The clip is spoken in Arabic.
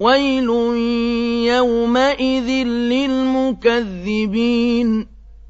وَيْلٌ يَوْمَئِذٍ لِّلْمُكَذِّبِينَ